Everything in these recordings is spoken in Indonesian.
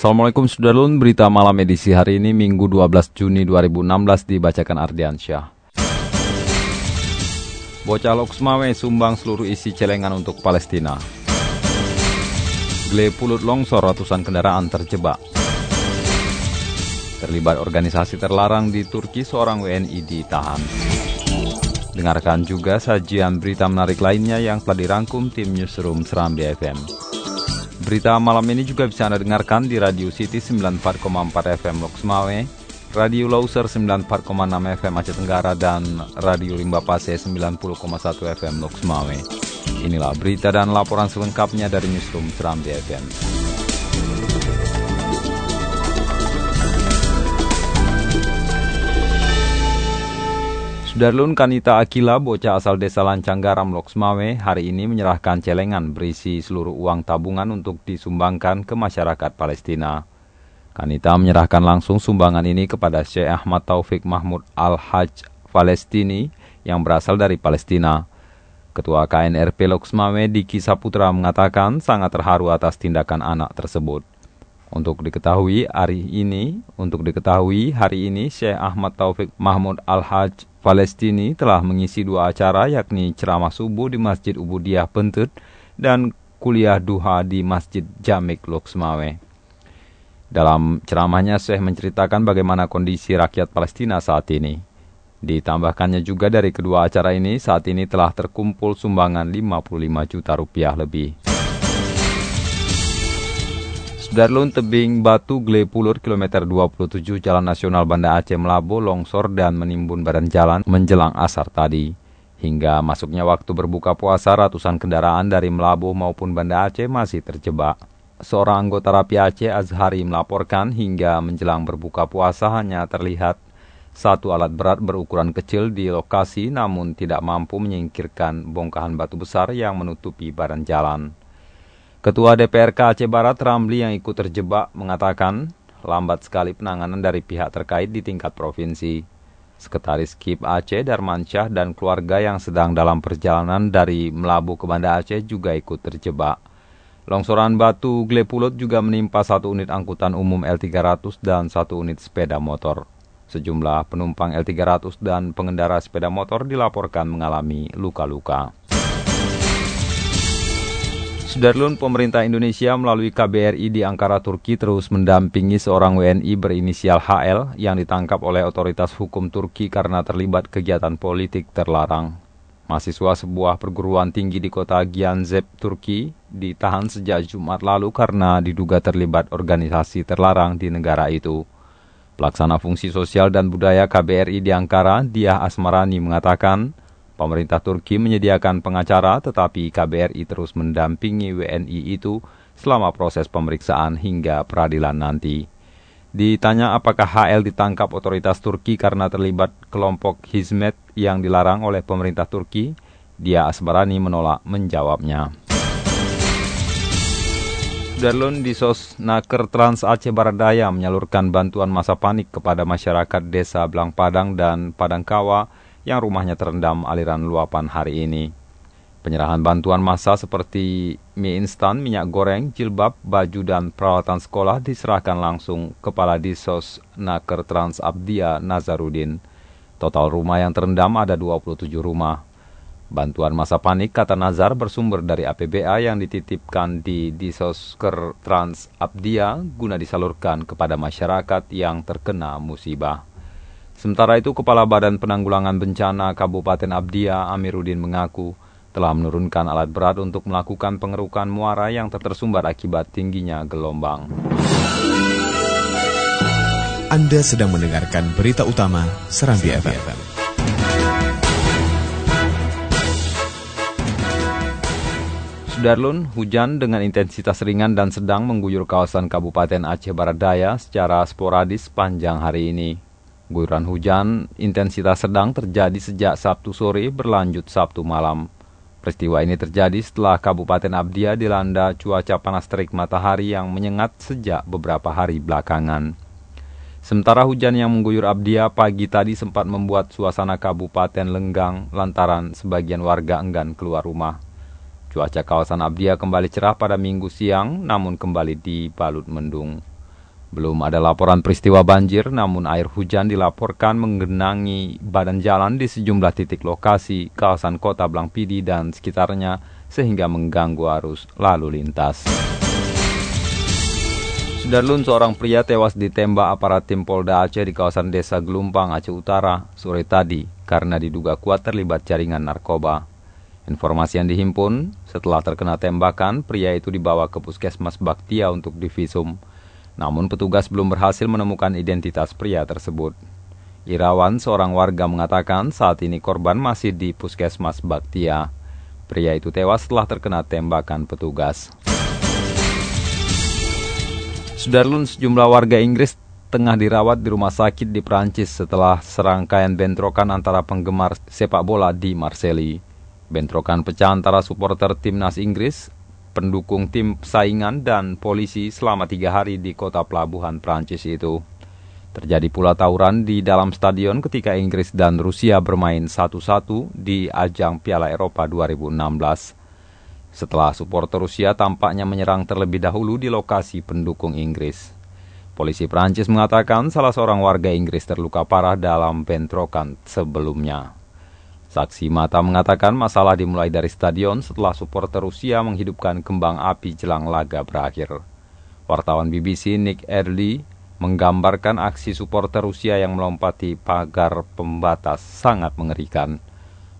Assalamualaikum Sudarlun, berita malam edisi hari ini Minggu 12 Juni 2016 dibacakan Ardiansyah. Bocah Loksmawe sumbang seluruh isi celengan untuk Palestina. Gle pulut longsor ratusan kendaraan terjebak. Terlibat organisasi terlarang di Turki seorang WNI ditahan. Dengarkan juga sajian berita menarik lainnya yang telah dirangkum tim Newsroom Serambi FM. Berita malam ini juga bisa Anda dengarkan di Radio City 94,4 FM Loksmawe, Radio Lauser 94,6 FM Aceh Tenggara, dan Radio Limba Pase 90,1 FM Loksmawe. Inilah berita dan laporan selengkapnya dari Newsroom Serambi FM. Sudarlun Kanita Akila, bocah asal desa Lancang Garam Loksmawe, hari ini menyerahkan celengan berisi seluruh uang tabungan untuk disumbangkan ke masyarakat Palestina. Kanita menyerahkan langsung sumbangan ini kepada Syekh Ahmad Taufik Mahmud Al-Hajj Palestini yang berasal dari Palestina. Ketua KNRP Loksmawe Diki Saputra mengatakan sangat terharu atas tindakan anak tersebut. Untuk diketahui hari ini, untuk diketahui hari ini Syekh Ahmad Taufik Mahmud Al-Hajj Palestini telah mengisi dua acara yakni ceramah subuh di Masjid Ubudiyah Pentut dan kuliah duha di Masjid Jamik Loksmawe. Dalam ceramahnya Syekh menceritakan bagaimana kondisi rakyat Palestina saat ini. Ditambahkannya juga dari kedua acara ini saat ini telah terkumpul sumbangan 55 juta rupiah lebih. Darlun Tebing Batu Gle Pulur kilometer 27 Jalan Nasional Banda Aceh Melabo longsor dan menimbun badan jalan menjelang asar tadi. Hingga masuknya waktu berbuka puasa ratusan kendaraan dari Melabo maupun Banda Aceh masih terjebak. Seorang anggota Rapi Aceh Azhari melaporkan hingga menjelang berbuka puasa hanya terlihat satu alat berat berukuran kecil di lokasi namun tidak mampu menyingkirkan bongkahan batu besar yang menutupi badan jalan. Ketua DPRK Aceh Barat Ramli yang ikut terjebak mengatakan lambat sekali penanganan dari pihak terkait di tingkat provinsi. Sekretaris KIP Aceh Darmansyah dan keluarga yang sedang dalam perjalanan dari Melabu ke Banda Aceh juga ikut terjebak. Longsoran batu Glepulut juga menimpa satu unit angkutan umum L300 dan satu unit sepeda motor. Sejumlah penumpang L300 dan pengendara sepeda motor dilaporkan mengalami luka-luka. Sudarlun pemerintah Indonesia melalui KBRI di Ankara, Turki terus mendampingi seorang WNI berinisial HL yang ditangkap oleh otoritas hukum Turki karena terlibat kegiatan politik terlarang. Mahasiswa sebuah perguruan tinggi di kota Gianzep, Turki, ditahan sejak Jumat lalu karena diduga terlibat organisasi terlarang di negara itu. Pelaksana fungsi sosial dan budaya KBRI di Ankara, Diah Asmarani mengatakan, Pemerintah Turki menyediakan pengacara tetapi KBRI terus mendampingi WNI itu selama proses pemeriksaan hingga peradilan nanti. Ditanya apakah HL ditangkap otoritas Turki karena terlibat kelompok Hizmet yang dilarang oleh pemerintah Turki, dia Asbarani menolak menjawabnya. Darlun di Sosnaker Trans Aceh Barat Daya menyalurkan bantuan masa panik kepada masyarakat desa Blang Padang dan Padangkawa yang rumahnya terendam aliran luapan hari ini. Penyerahan bantuan massa seperti mie instan, minyak goreng, jilbab, baju, dan peralatan sekolah diserahkan langsung Kepala Disos Naker Trans Abdia Nazarudin. Total rumah yang terendam ada 27 rumah. Bantuan masa panik, kata Nazar, bersumber dari APBA yang dititipkan di Disosker Trans Abdia guna disalurkan kepada masyarakat yang terkena musibah. Sementara itu, Kepala Badan Penanggulangan Bencana Kabupaten Abdia Amiruddin mengaku telah menurunkan alat berat untuk melakukan pengerukan muara yang tersumbat akibat tingginya gelombang. Anda sedang mendengarkan berita utama Serambi FM. Sudarlun, hujan dengan intensitas ringan dan sedang mengguyur kawasan Kabupaten Aceh Barat Daya secara sporadis panjang hari ini. Guyuran hujan intensitas sedang terjadi sejak Sabtu sore berlanjut Sabtu malam. Peristiwa ini terjadi setelah Kabupaten Abdia dilanda cuaca panas terik matahari yang menyengat sejak beberapa hari belakangan. Sementara hujan yang mengguyur Abdia pagi tadi sempat membuat suasana kabupaten lenggang lantaran sebagian warga enggan keluar rumah. Cuaca kawasan Abdia kembali cerah pada minggu siang namun kembali dibalut mendung. Belum ada laporan peristiwa banjir, namun air hujan dilaporkan menggenangi badan jalan di sejumlah titik lokasi kawasan kota Blangpidi dan sekitarnya sehingga mengganggu arus lalu lintas. Sudarlun seorang pria tewas ditembak aparat tim Polda Aceh di kawasan desa Gelumpang, Aceh Utara, sore tadi karena diduga kuat terlibat jaringan narkoba. Informasi yang dihimpun, setelah terkena tembakan, pria itu dibawa ke puskesmas Baktia untuk divisum. Namun petugas belum berhasil menemukan identitas pria tersebut. Irawan, seorang warga mengatakan saat ini korban masih di puskesmas Baktia. Pria itu tewas setelah terkena tembakan petugas. Sudarlun sejumlah warga Inggris tengah dirawat di rumah sakit di Prancis setelah serangkaian bentrokan antara penggemar sepak bola di Marseille. Bentrokan pecah antara supporter timnas Inggris pendukung tim saingan dan polisi selama tiga hari di kota pelabuhan Prancis itu. Terjadi pula tawuran di dalam stadion ketika Inggris dan Rusia bermain satu-satu di ajang Piala Eropa 2016. Setelah supporter Rusia tampaknya menyerang terlebih dahulu di lokasi pendukung Inggris. Polisi Prancis mengatakan salah seorang warga Inggris terluka parah dalam bentrokan sebelumnya. Saksi mata mengatakan masalah dimulai dari stadion setelah supporter Rusia menghidupkan kembang api jelang laga berakhir. Wartawan BBC Nick Early menggambarkan aksi supporter Rusia yang melompati pagar pembatas sangat mengerikan.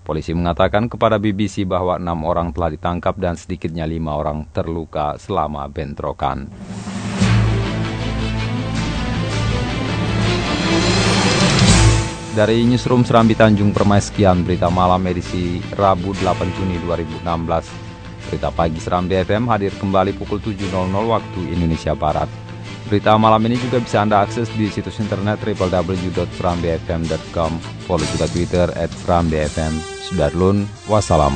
Polisi mengatakan kepada BBC bahwa enam orang telah ditangkap dan sedikitnya lima orang terluka selama bentrokan. Dari Newsroom Serambi Tanjung Permai sekian berita malam edisi Rabu 8 Juni 2016. Berita pagi Serambi FM hadir kembali pukul 7.00 waktu Indonesia Barat. Berita malam ini juga bisa Anda akses di situs internet www.serambifm.com. Follow juga Twitter at Serambi FM. Sudarlun, wassalam.